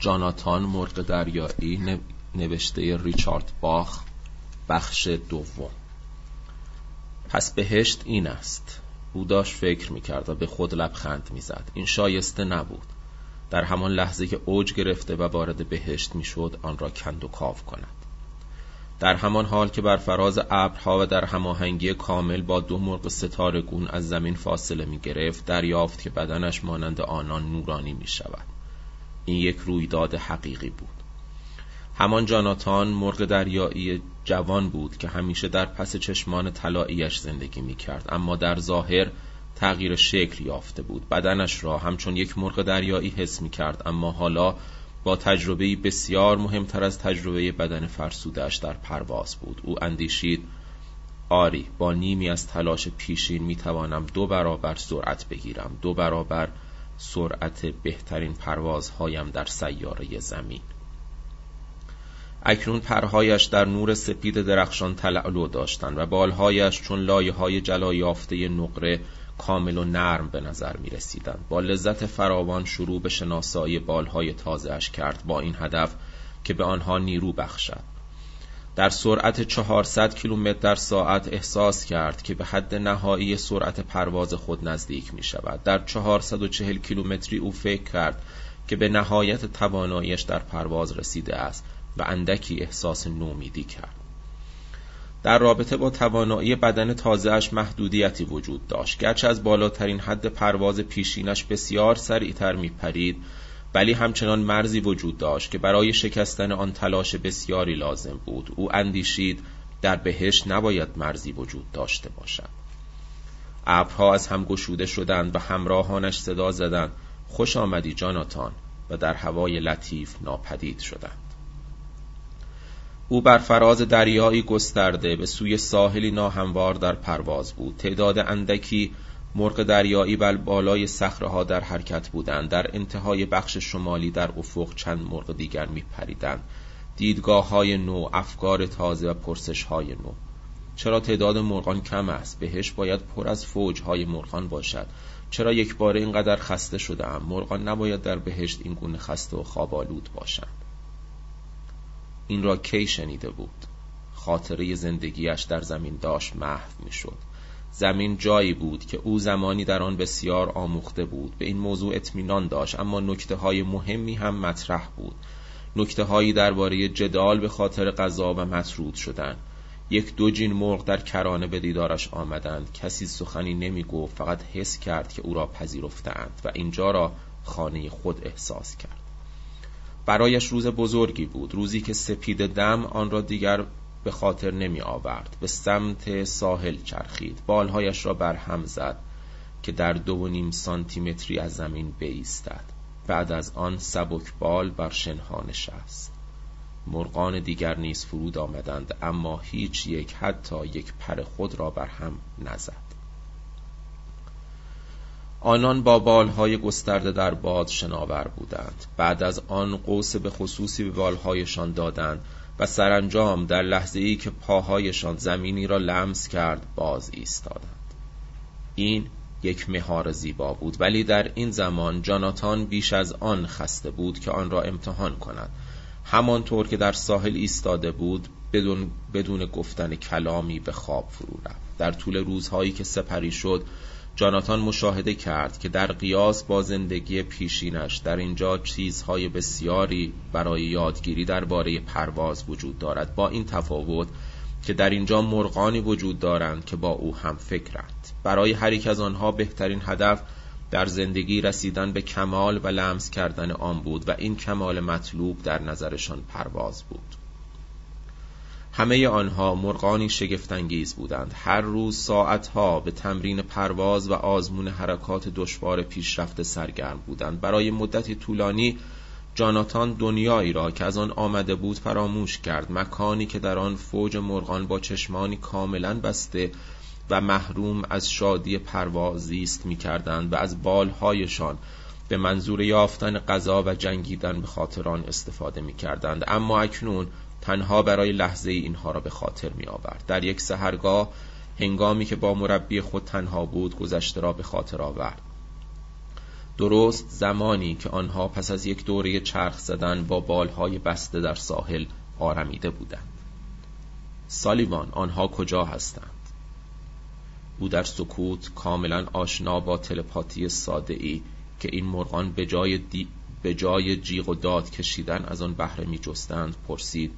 جاناتان مرغ دریایی نوشته ریچارد باخ بخش دوم. پس بهشت این است. او داشت فکر می‌کرد و به خود لبخند می‌زد. این شایسته نبود. در همان لحظه که اوج گرفته و وارد بهشت می‌شد آن را کند و کاف کند. در همان حال که بر فراز ابرها و در هماهنگی کامل با دو مرغ ستاره گون از زمین فاصله می گرفت دریافت که بدنش مانند آنان نورانی می شود این یک رویداد حقیقی بود. همان جاناتان مرغ دریایی جوان بود که همیشه در پس چشمان طلاییش زندگی می کرد اما در ظاهر تغییر شکل یافته بود. بدنش را همچون یک مرغ دریایی حس می کرد اما حالا با تجربه بسیار مهمتر از تجربه بدن فرسودش در پرواز بود. او اندیشید آری با نیمی از تلاش پیشین می توانم دو برابر سرعت بگیرم. دو برابر سرعت بهترین پروازهایم در سیاره زمین اکنون پرهایش در نور سپید درخشان تلعلو داشتند و بالهایش چون لایه های جلا یافته نقره کامل و نرم به نظر می رسیدن. با لذت فراوان شروع به شناسایی بالهای تازهش کرد با این هدف که به آنها نیرو بخشد در سرعت 400 کیلومتر در ساعت احساس کرد که به حد نهایی سرعت پرواز خود نزدیک می شود در 440 کیلومتری او فکر کرد که به نهایت تواناییش در پرواز رسیده است و اندکی احساس نومیدی کرد. در رابطه با توانایی بدن تازهش محدودیتی وجود داشت. گرچه از بالاترین حد پرواز پیشینش بسیار سریعتر میپرید ولی همچنان مرزی وجود داشت که برای شکستن آن تلاش بسیاری لازم بود. او اندیشید در بهش نباید مرزی وجود داشته باشد. ابرها از هم گشوده شدند و همراهانش صدا زدند. خوش آمدی جاناتان و در هوای لطیف ناپدید شدند. او بر فراز دریایی گسترده به سوی ساحلی ناهموار در پرواز بود. تعداد اندکی مرغ دریایی بل بالای ها در حرکت بودند. در انتهای بخش شمالی در افق چند مرغ دیگر می پریدند دیدگاه های نو افکار تازه و پرسش های نو. چرا تعداد مرغان کم است؟ بهش باید پر از فوج های مرغان باشد. چرا یک بار اینقدر خسته شده ام مرغان نباید در بهشت این گونه خسته و خوابالود باشند. این را کی شنیده بود؟ خاطره زندگیش در زمین داشت محو می‌شد. زمین جایی بود که او زمانی در آن بسیار آموخته بود. به این موضوع اطمینان داشت اما نکته های مهمی هم مطرح بود. نکته هایی درباره جدال به خاطر غذا و مطرود شدن. یک دو جین مرغ در کرانه به دیدارش آمدند. کسی سخنی نمی گفت فقط حس کرد که او را پذیرفتند و اینجا را خانه خود احساس کرد. برایش روز بزرگی بود. روزی که سپید دم آن را دیگر به خاطر نمی آورد. به سمت ساحل چرخید. بالهایش را بر هم زد که در دو و نیم سانتیمتری از زمین بیستد. بعد از آن سبک بال بر شنها نشست. مرغان دیگر نیز فرود آمدند اما هیچ یک حتی یک پر خود را بر هم نزد. آنان با بالهای گسترده در باد شناور بودند. بعد از آن قوس به خصوصی به بالهایشان دادند. و سرانجام در لحظه ای که پاهایشان زمینی را لمس کرد باز ایستادند. این یک مهار زیبا بود ولی در این زمان جاناتان بیش از آن خسته بود که آن را امتحان کند. همانطور که در ساحل ایستاده بود بدون, بدون گفتن کلامی به خواب فرو رفت. در طول روزهایی که سپری شد جاناتان مشاهده کرد که در قیاس با زندگی پیشینش در اینجا چیزهای بسیاری برای یادگیری درباره پرواز وجود دارد. با این تفاوت که در اینجا مرغانی وجود دارند که با او هم فکرند. برای هر یک از آنها بهترین هدف در زندگی رسیدن به کمال و لمس کردن آن بود و این کمال مطلوب در نظرشان پرواز بود. همه آنها مرغانی شگفتانگیز بودند. هر روز ساعتها به تمرین پرواز و آزمون حرکات دشوار پیشرفته سرگرم بودند. برای مدتی طولانی جاناتان دنیایی را که از آن آمده بود فراموش کرد. مکانی که در آن فوج مرغان با چشمانی کاملا بسته و محروم از شادی پرواز زیست می کردند و از بالهایشان به منظور یافتن غذا و جنگیدن به خاطر آن استفاده می کردند اما اکنون تنها برای لحظه اینها را به خاطر می آورد در یک سهرگاه هنگامی که با مربی خود تنها بود گذشته را به خاطر آورد. درست زمانی که آنها پس از یک دوره چرخ زدن با بالهای بسته در ساحل آرمیده بودند. سالیوان آنها کجا هستند؟ او در سکوت کاملا آشنا با تلپاتی ساده ای که این مرغان به جای, دی... به جای جیغ و داد کشیدن از آن بهره می جستند پرسید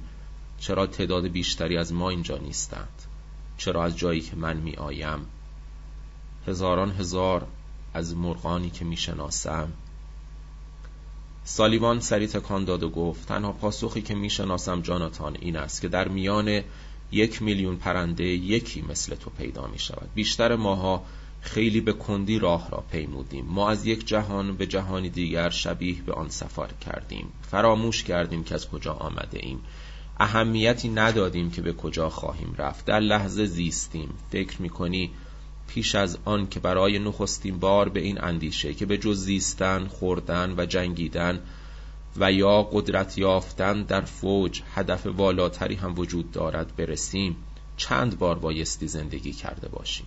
چرا تعداد بیشتری از ما اینجا نیستند؟ چرا از جایی که من می آیم هزاران هزار از مرغانی که می شناسم سالیوان سری تکان داد و گفت تنها پاسخی که می شناسم جاناتان این است که در میان یک میلیون پرنده یکی مثل تو پیدا می شود بیشتر ماها خیلی به کندی راه را پیمودیم. ما از یک جهان به جهانی دیگر شبیه به آن سفر کردیم. فراموش کردیم که از کجا آمده ایم. اهمیتی ندادیم که به کجا خواهیم رفت. در لحظه زیستیم. فکر می‌کنی پیش از آن که برای نخستین بار به این اندیشه که به جز زیستن خوردن و جنگیدن و یا قدرت یافتن در فوج هدف والاتری هم وجود دارد برسیم چند بار بایستی زندگی کرده باشیم.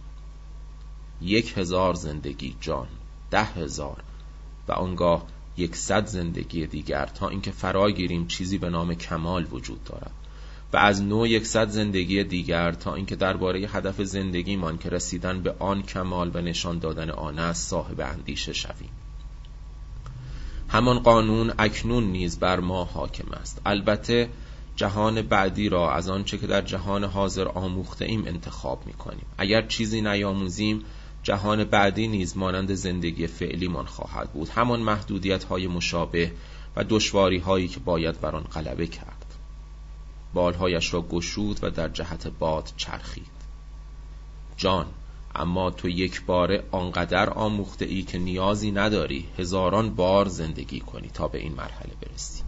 یک هزار زندگی جان ده هزار و آنگاه یکصد زندگی دیگر تا اینکه فرا گیریم چیزی به نام کمال وجود دارد. و از نوع یکصد زندگی دیگر تا اینکه درباره هدف زندگیمان که رسیدن به آن کمال و نشان دادن آن است صاحب اندیشه شویم. همان قانون اکنون نیز بر ما حاکم است. البته جهان بعدی را از آنچه که در جهان حاضر آموخته ایم انتخاب می کنیم اگر چیزی نیاموزیم جهان بعدی نیز مانند زندگی فعلیمان خواهد بود. همان محدودیت های مشابه و دشواری هایی که باید بر آن غلبه کرد. بالهایش را گشود و در جهت باد چرخید. جان اما تو یک بار آنقدر آموخته ای که نیازی نداری هزاران بار زندگی کنی تا به این مرحله برسی.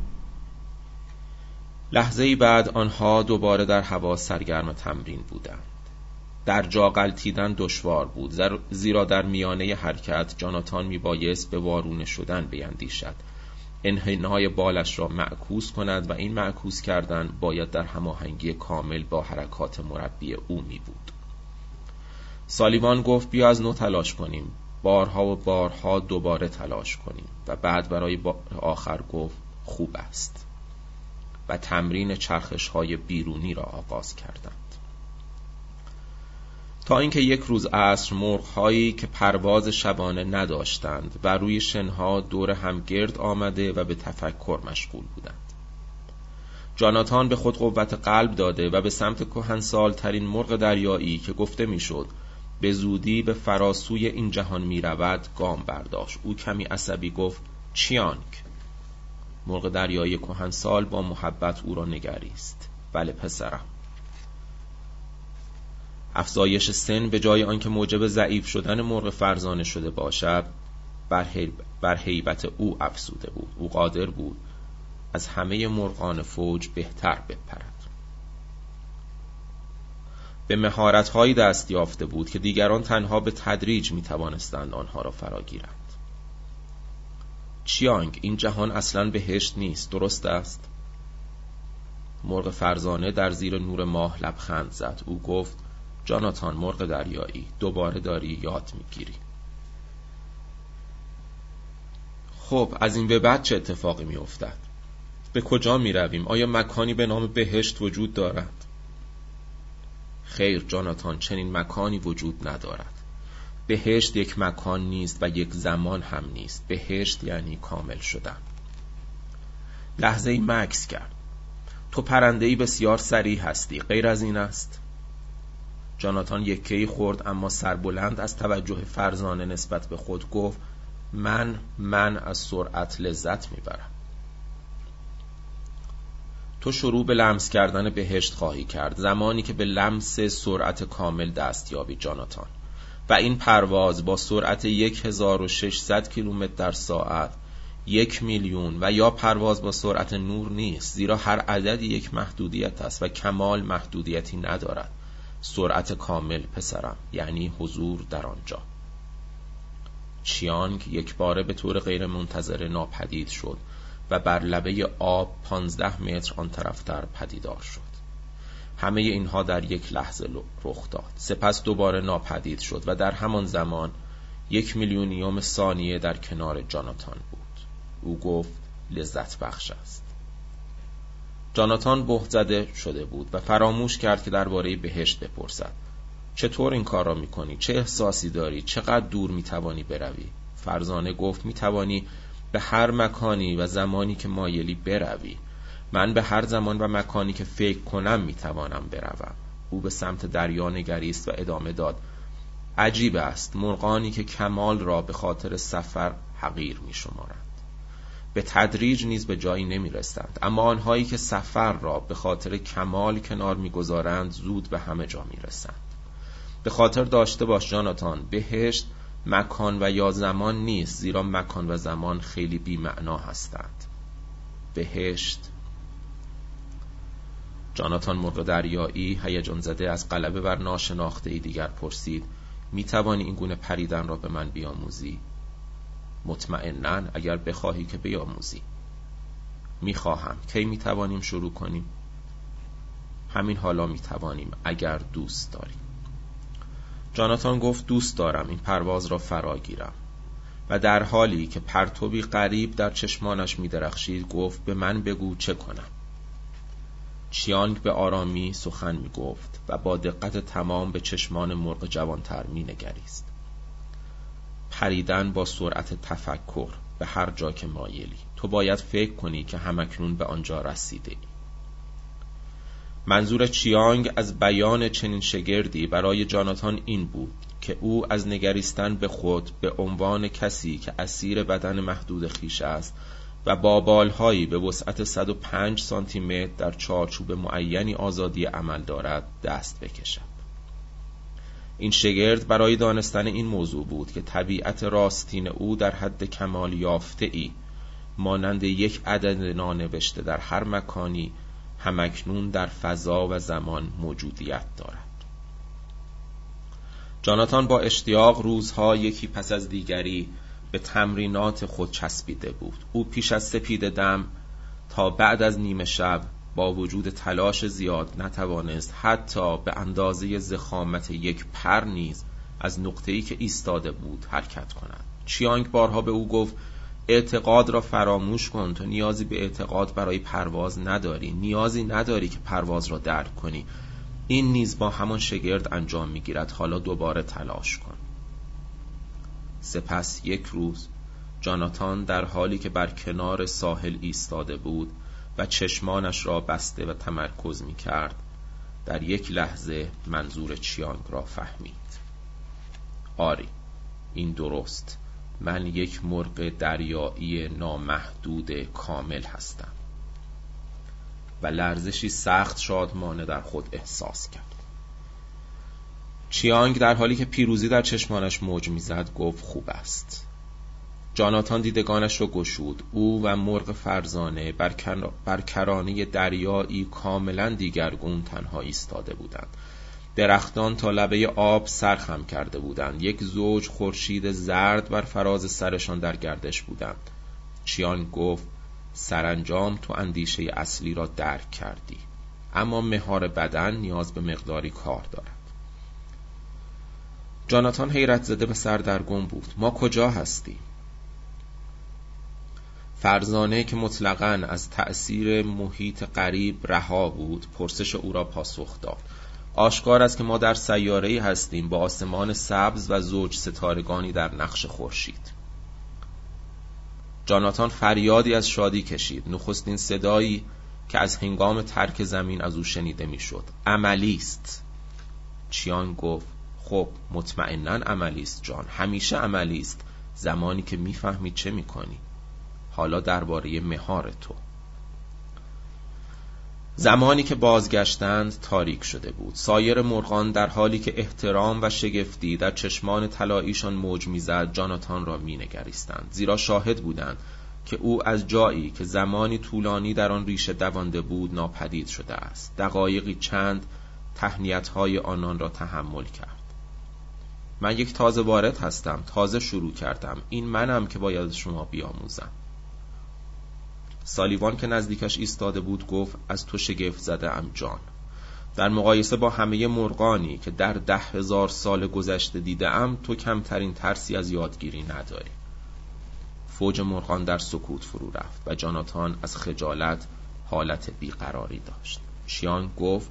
لحظه ای بعد آنها دوباره در هوا سرگرم تمرین بودند. در جا غلطیدن دشوار بود. زیرا در میانه حرکت جاناتان میبایست به وارونه شدن بیندیشد. انحنای بالش را معکوس کند و این معکوس کردن باید در هماهنگی کامل با حرکات مربی او می بود سالیوان گفت بیا از نو تلاش کنیم. بارها و بارها دوباره تلاش کنیم. و بعد برای آخر گفت خوب است. و تمرین چرخش های بیرونی را آغاز کردند تا اینکه یک روز عصر مرغهایی که پرواز شبانه نداشتند و روی شنها دور هم گرد آمده و به تفکر مشغول بودند. جاناتان به خود قوت قلب داده و به سمت کهنسال ترین مرغ دریایی که گفته می‌شد به زودی به فراسوی این جهان می رود گام برداشت. او کمی عصبی گفت چیانگ مرغ دریایی کهنسال با محبت او را نگریست. بله پسرم. افزایش سن به جای آنکه موجب ضعیف شدن مرغ فرزانه شده باشد بر حیبت او افسوده بود. او قادر بود از همه مرغان فوج بهتر بپرد. به مهارتهایی دست یافته بود که دیگران تنها به تدریج می توانستند آنها را فراگیرند. چیانگ این جهان اصلا بهشت نیست درست است؟ مرغ فرزانه در زیر نور ماه لبخند زد. او گفت جاناتان مرغ دریایی دوباره داری یاد می‌گیری. خب از این به بعد چه اتفاقی میافتد؟ به کجا می رویم؟ آیا مکانی به نام بهشت وجود دارد؟ خیر جاناتان چنین مکانی وجود ندارد. بهشت یک مکان نیست و یک زمان هم نیست. بهشت یعنی کامل شدن. لحظه ای مکس کرد. تو پرنده ای بسیار سریع هستی. غیر از این است. جاناتان یکی خورد اما سربلند از توجه فرزانه نسبت به خود گفت من من از سرعت لذت می‌برم. تو شروع به لمس کردن بهشت خواهی کرد زمانی که به لمس سرعت کامل دست یابی جاناتان. و این پرواز با سرعت 1600 کیلومتر در ساعت یک میلیون و یا پرواز با سرعت نور نیست زیرا هر عددی یک محدودیت است و کمال محدودیتی ندارد. سرعت کامل پسرم یعنی حضور در آنجا. چیانگ یک باره به طور غیر منتظره ناپدید شد و بر لبه آب پانزده متر آن طرفتر پدیدار شد. همه اینها در یک لحظه رخ داد. سپس دوباره ناپدید شد و در همان زمان یک میلیونیوم ثانیه در کنار جاناتان بود. او گفت لذت بخش است. جاناتان بهت زده شده بود و فراموش کرد که درباره بهشت بپرسد چطور این کار را می‌کنی؟ چه احساسی داری؟ چقدر دور می‌توانی بروی؟ فرزانه گفت می‌توانی به هر مکانی و زمانی که مایلی بروی من به هر زمان و مکانی که فکر کنم می‌توانم بروم او به سمت دریا نگریست و ادامه داد عجیب است مرغانی که کمال را به خاطر سفر حقیر می شمارند به تدریج نیز به جایی نمی رستند اما آنهایی که سفر را به خاطر کمال کنار می‌گذارند زود به همه جا می رسند به خاطر داشته باش جاناتان بهشت مکان و یا زمان نیست زیرا مکان و زمان خیلی بیمعنا هستند. بهشت. جاناتان مرغ دریایی هیجان زده از قلبه بر ناشناخته ای دیگر پرسید می توانی این گونه پریدن را به من بیاموزی؟ مطمئنا اگر بخواهی که بیاموزی. می‌خواهم. کی می توانیم شروع کنیم؟ همین حالا می توانیم اگر دوست داریم. جاناتان گفت دوست دارم. این پرواز را فراگیرم و در حالی که پرتوبی قریب در چشمانش می درخشید گفت به من بگو چه کنم. چیانگ به آرامی سخن می گفت و با دقت تمام به چشمان مرغ جوانتر می نگریست پریدن با سرعت تفکر به هر جا که مایلی تو باید فکر کنی که همکنون به آنجا رسیده ای. منظور چیانگ از بیان چنین شگردی برای جاناتان این بود که او از نگریستن به خود به عنوان کسی که اسیر بدن محدود خیش است و با بالهایی به وسعت 105 سانتی متر در چارچوب معینی آزادی عمل دارد دست بکشد این شگرد برای دانستن این موضوع بود که طبیعت راستین او در حد کمال یافته ای مانند یک عدد نانوشته در هر مکانی همکنون در فضا و زمان موجودیت دارد. جاناتان با اشتیاق روزها یکی پس از دیگری به تمرینات خود چسبیده بود. او پیش از سپید دم تا بعد از نیمه شب با وجود تلاش زیاد نتوانست حتی به اندازه زخامت یک پر نیز از نقطه‌ای که ایستاده بود حرکت کند. چیانگ بارها به او گفت اعتقاد را فراموش کن تو نیازی به اعتقاد برای پرواز نداری نیازی نداری که پرواز را درک کنی. این نیز با همان شگرد انجام می‌گیرد. حالا دوباره تلاش کن. سپس یک روز جاناتان در حالی که بر کنار ساحل ایستاده بود و چشمانش را بسته و تمرکز می کرد در یک لحظه منظور چیانگ را فهمید. آری این درست. من یک مرغ دریایی نامحدود کامل هستم. و لرزشی سخت شادمانه در خود احساس کرد. چیانگ در حالی که پیروزی در چشمانش موج می‌زد گفت خوب است. جاناتان دیدگانش را گشود. او و مرغ فرزانه بر, کرانه دریایی کاملا دیگرگون تنها ایستاده بودند. درختان تا لبه آب سرخم کرده بودند. یک زوج خورشید زرد بر فراز سرشان در گردش بودند. چیان گفت سرانجام تو اندیشه اصلی را درک کردی. اما مهار بدن نیاز به مقداری کار دارد. جاناتان حیرت زده به سردرگم بود. ما کجا هستیم؟ فرزانه که مطلقا از تأثیر محیط قریب رها بود پرسش او را پاسخ داد. آشکار است که ما در سیاره هستیم با آسمان سبز و زوج ستارگانی در نقش خورشید. جاناتان فریادی از شادی کشید. نخستین صدایی که از هنگام ترک زمین از او شنیده می‌شد. عملی است. چیان گفت خب مطمئنا عملی است جان. همیشه عملی است. زمانی که می‌فهمی چه می‌کنی. حالا درباره مهار تو. زمانی که بازگشتند تاریک شده بود. سایر مرغان در حالی که احترام و شگفتی در چشمان طلاییشان موج می‌زد جاناتان را مینگریستند. زیرا شاهد بودند که او از جایی که زمانی طولانی در آن ریشه دوانده بود ناپدید شده است. دقایقی چند تهنیت های آنان را تحمل کرد. من یک تازه وارد هستم. تازه شروع کردم. این منم که باید شما بیاموزم. سالیوان که نزدیکش ایستاده بود گفت از تو شگفت زده ام جان. در مقایسه با همه مرغانی که در ده هزار سال گذشته دیدم تو کمترین ترسی از یادگیری نداری. فوج مرغان در سکوت فرو رفت و جاناتان از خجالت حالت بیقراری داشت. شیان گفت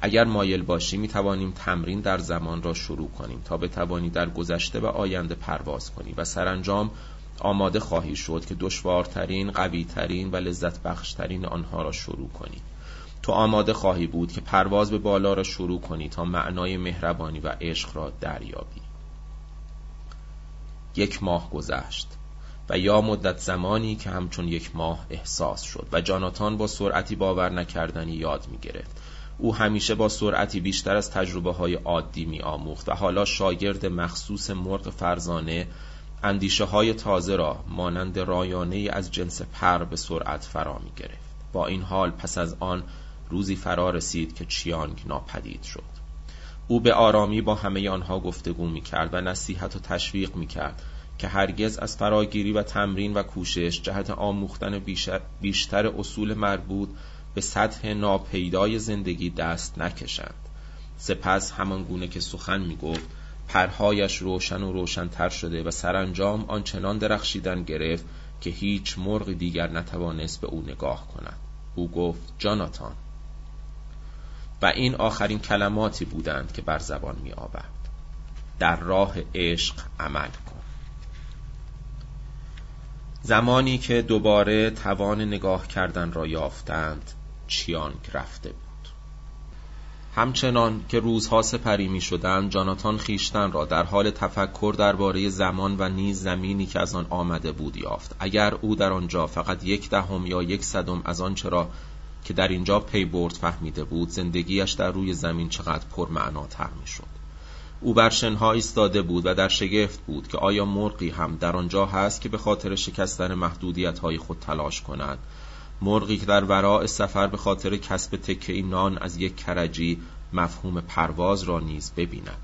اگر مایل باشی می توانیم تمرین در زمان را شروع کنیم تا بتوانی در گذشته و آینده پرواز کنی و سرانجام آماده خواهی شد که دشوارترین، قویترین و لذت بخشترین آنها را شروع کنی. تو آماده خواهی بود که پرواز به بالا را شروع کنی تا معنای مهربانی و عشق را دریابی. یک ماه گذشت و یا مدت زمانی که همچون یک ماه احساس شد و جاناتان با سرعتی باور نکردنی یاد می گرفت. او همیشه با سرعتی بیشتر از تجربه های عادی می آموخت و حالا شاگرد مخصوص مرغ فرزانه اندیشه های تازه را مانند رایانه از جنس پر به سرعت فرا می گرفت با این حال پس از آن روزی فرا رسید که چیانگ ناپدید شد. او به آرامی با همه آنها گفتگو می کرد و نصیحت و تشویق می کرد که هرگز از فراگیری و تمرین و کوشش جهت آموختن بیشتر اصول مربوط به سطح ناپیدای زندگی دست نکشند. سپس همان گونه که سخن می گفت پرهایش روشن و روشنتر شده و سرانجام آنچنان درخشیدن گرفت که هیچ مرغ دیگر نتوانست به او نگاه کند. او گفت جاناتان. و این آخرین کلماتی بودند که بر زبان می آورد در راه عشق عمل کن. زمانی که دوباره توان نگاه کردن را یافتند چیانگ رفته بود. همچنان که روزها سپری می شدند جاناتان خیشتن را در حال تفکر درباره زمان و نیز زمینی که از آن آمده بود یافت. اگر او در آنجا فقط یک دهم یا یک صدم از آنچه را که در اینجا پی برد فهمیده بود زندگیش در روی زمین چقدر پرمعناتر می شد او بر شنها ایستاده بود و در شگفت بود که آیا مرغی هم در آنجا هست که به خاطر شکستن محدودیت های خود تلاش کند؟ مرغی که در وراء سفر به خاطر کسب تکه نان از یک کرجی مفهوم پرواز را نیز ببیند.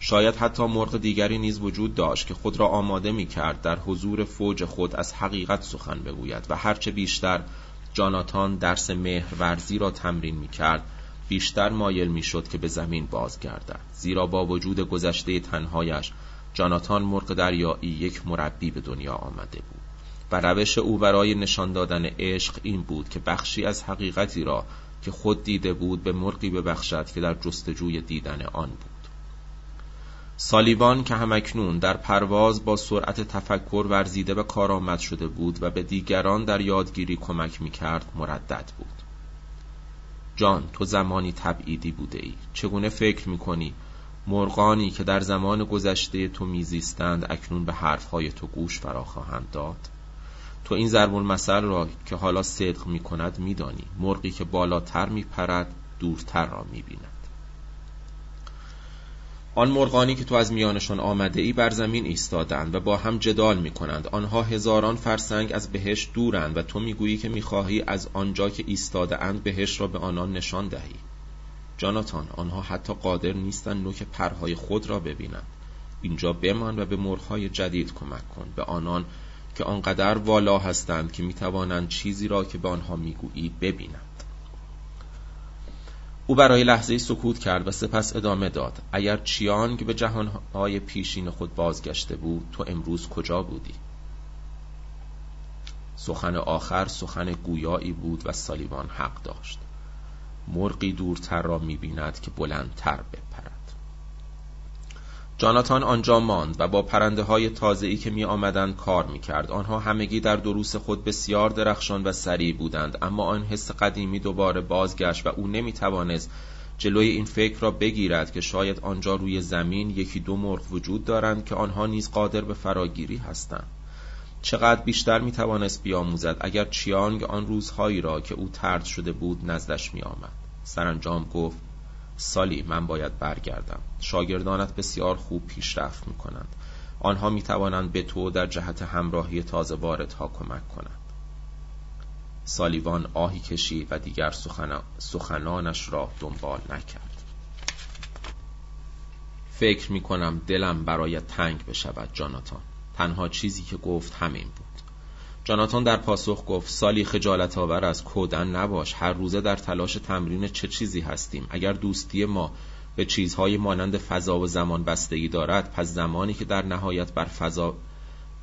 شاید حتی مرغ دیگری نیز وجود داشت که خود را آماده می کرد در حضور فوج خود از حقیقت سخن بگوید و هرچه بیشتر جاناتان درس مهرورزی را تمرین می کرد بیشتر مایل می شد که به زمین بازگردد. زیرا با وجود گذشته تنهایش جاناتان مرغ دریایی یک مربی به دنیا آمده بود. و روش او برای نشان دادن عشق این بود که بخشی از حقیقتی را که خود دیده بود به مرغی ببخشد که در جستجوی دیدن آن بود. سالیوان که همکنون در پرواز با سرعت تفکر ورزیده و کارآمد شده بود و به دیگران در یادگیری کمک می کرد مردد بود. جان تو زمانی تبعیدی بوده ای چگونه فکر می کنی مرغانی که در زمان گذشته تو میزیستند اکنون به حرفهای تو گوش فرا خواهند داد؟ تو این ضرب المثل را که حالا صدق می کند می دانی. مرغی که بالاتر می پرد دورتر را می بیند آن مرغانی که تو از میانشان آمده ای بر زمین ایستادند و با هم جدال می کنند آنها هزاران فرسنگ از بهش دورند و تو می‌گویی که می‌خواهی از آنجا که ایستاده اند بهش را به آنان نشان دهی. جاناتان آنها حتی قادر نیستند نوک پرهای خود را ببینند. اینجا بمان و به مرغهای جدید کمک کن. به آنان که آنقدر والا هستند که می‌توانند چیزی را که به آنها می‌گویی ببینند. او برای لحظه سکوت کرد و سپس ادامه داد. اگر چیانگ به جهانهای پیشین خود بازگشته بود تو امروز کجا بودی؟ سخن آخر سخن گویایی بود و سالیوان حق داشت. مرغی دورتر را می‌بیند که بلندتر بپرد. جاناتان آنجا ماند و با پرنده های تازه‌ای که می آمدند کار می کرد. آنها همگی در دروس خود بسیار درخشان و سریع بودند اما آن حس قدیمی دوباره بازگشت و او نمی توانست جلوی این فکر را بگیرد که شاید آنجا روی زمین یکی دو مرغ وجود دارند که آنها نیز قادر به فراگیری هستند چقدر بیشتر می توانست بیاموزد اگر چیانگ آن روزهایی را که او ترد شده بود نزدش می آمد. سرانجام گفت سالی من باید برگردم. شاگردانت بسیار خوب پیشرفت می کنند آنها می توانند به تو در جهت همراهی تازه واردها کمک کنند. سالیوان آهی کشید و دیگر سخنانش را دنبال نکرد. فکر می کنم دلم برای تنگ بشود جاناتان. تنها چیزی که گفت همین بود. جاناتان در پاسخ گفت سالی خجالت آور از کودن نباش هر روزه در تلاش تمرین چه چیزی هستیم؟ اگر دوستی ما به چیزهای مانند فضا و زمان بستگی دارد پس زمانی که در نهایت بر فضا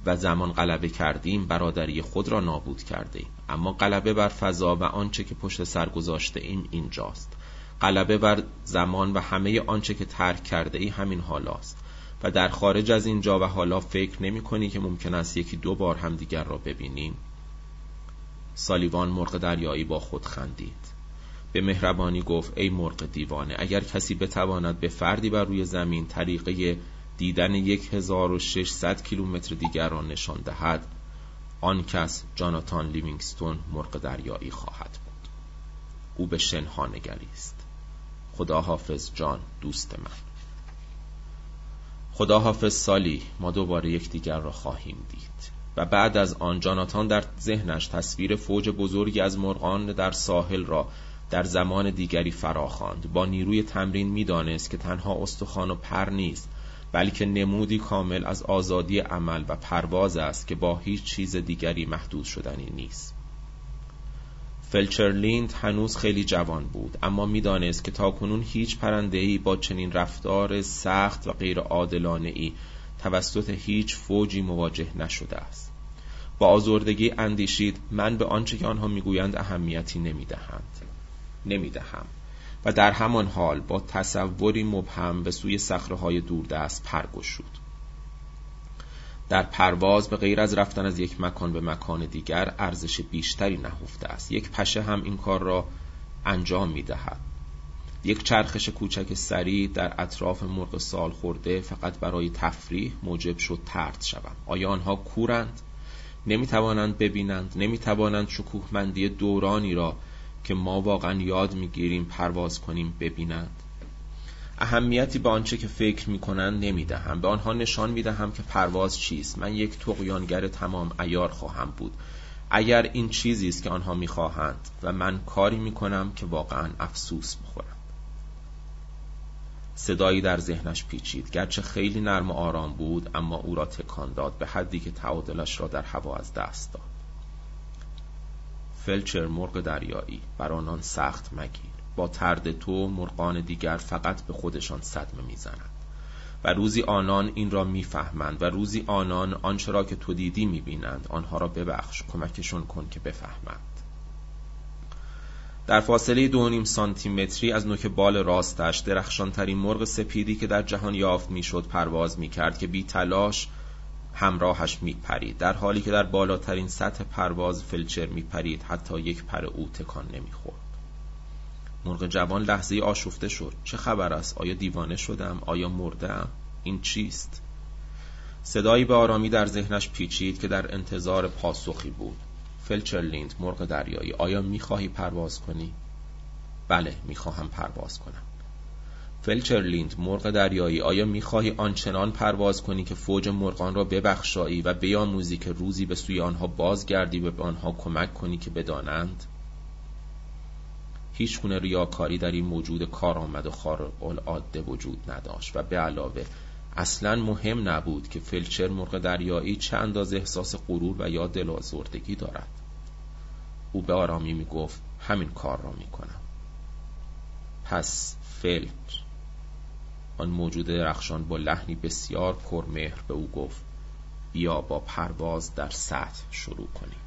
و زمان غلبه کردیم برادری خود را نابود کرده ایم. اما غلبه بر فضا و آنچه که پشت سر گذاشته ایم اینجاست. غلبه بر زمان و همه آنچه که ترک کرده ای همین حالاست. و در خارج از اینجا و حالا فکر نمی کنی که ممکن است یکی دو بار همدیگر را ببینیم. سالیوان مرغ دریایی با خود خندید. به مهربانی گفت ای مرغ دیوانه اگر کسی بتواند به فردی بر روی زمین طریقه دیدن 1600 کیلومتر دیگر را نشان دهد آن کس جاناتان لیوینگستون مرغ دریایی خواهد بود. او به شنها نگریست خدا حافظ جان دوست من. خدا حافظ سالی ما دوباره یکدیگر را خواهیم دید. و بعد از آن جاناتان در ذهنش تصویر فوج بزرگی از مرغان در ساحل را در زمان دیگری فراخواند. با نیروی تمرین می‌دانست که تنها استخوان و پر نیست بلکه نمودی کامل از آزادی عمل و پرواز است که با هیچ چیز دیگری محدود شدنی نیست. فلچرلیند هنوز خیلی جوان بود اما می‌دانست که تاکنون هیچ پرنده‌ای با چنین رفتار سخت و غیر عادلانه ای توسط هیچ فوجی مواجه نشده است. با آزردگی اندیشید من به آنچه که آنها می‌گویند اهمیتی نمی‌دهند. نمی‌دهم. و در همان حال با تصوری مبهم به سوی صخره دوردست پر گشود در پرواز به غیر از رفتن از یک مکان به مکان دیگر ارزش بیشتری نهفته است. یک پشه هم این کار را انجام می دهد. یک چرخش کوچک سریع در اطراف مرغ سال خورده فقط برای تفریح موجب شد ترد شوم. آیا آنها کورند؟ نمی توانند ببینند. نمی توانند شکوهمندی دورانی را که ما واقعا یاد می‌گیریم پرواز کنیم ببینند. اهمیتی به آنچه که فکر می‌کنند نمی‌دهم. به آنها نشان می‌دهم که پرواز چیست. من یک تقیانگر تمام ایار خواهم بود. اگر این چیزی است که آنها می‌خواهند و من کاری می‌کنم که واقعا افسوس بخورم صدایی در ذهنش پیچید. گرچه خیلی نرم و آرام بود اما او را تکان داد به حدی که تعادلش را در هوا از دست داد. فلچر مرغ دریایی. بر آنان سخت مگیر. با ترد تو مرغان دیگر فقط به خودشان صدمه می‌زنند و روزی آنان این را می‌فهمند و روزی آنان آنچه را که تو دیدی می‌بینند آنها را ببخش کمکشون کن که بفهمند. در فاصله دو نیم سانتی متری از نوک بال راستش درخشانترین مرغ سپیدی که در جهان یافت می‌شد پرواز می‌کرد که بی تلاش همراهش میپرید. در حالی که در بالاترین سطح پرواز فلچر میپرید حتی یک پر او تکان نمی‌خورد. مرغ جوان لحظه آشفته شد. چه خبر است؟ آیا دیوانه شدم؟ آیا مردم؟ این چیست؟ صدایی به آرامی در ذهنش پیچید که در انتظار پاسخی بود. فلچرلیند مرغ دریایی آیا می‌خواهی پرواز کنی؟ بله می‌خواهم پرواز کنم. فلچرلیند مرغ دریایی آیا می‌خواهی آنچنان پرواز کنی که فوج مرغان را ببخشایی و بیاموزی که روزی به سوی آنها بازگردی و به آنها کمک کنی که بدانند؟ هیچ گونه ریاکاری در این موجود کارآمد و خارق العاده وجود نداشت و به علاوه اصلا مهم نبود که فلچر مرغ دریایی چه اندازه احساس غرور و یا دلازردگی دارد. او به آرامی می گفت همین کار را می کنم پس فلچ آن موجود درخشان با لحنی بسیار پرمهر به او گفت بیا با پرواز در سطح شروع کنیم.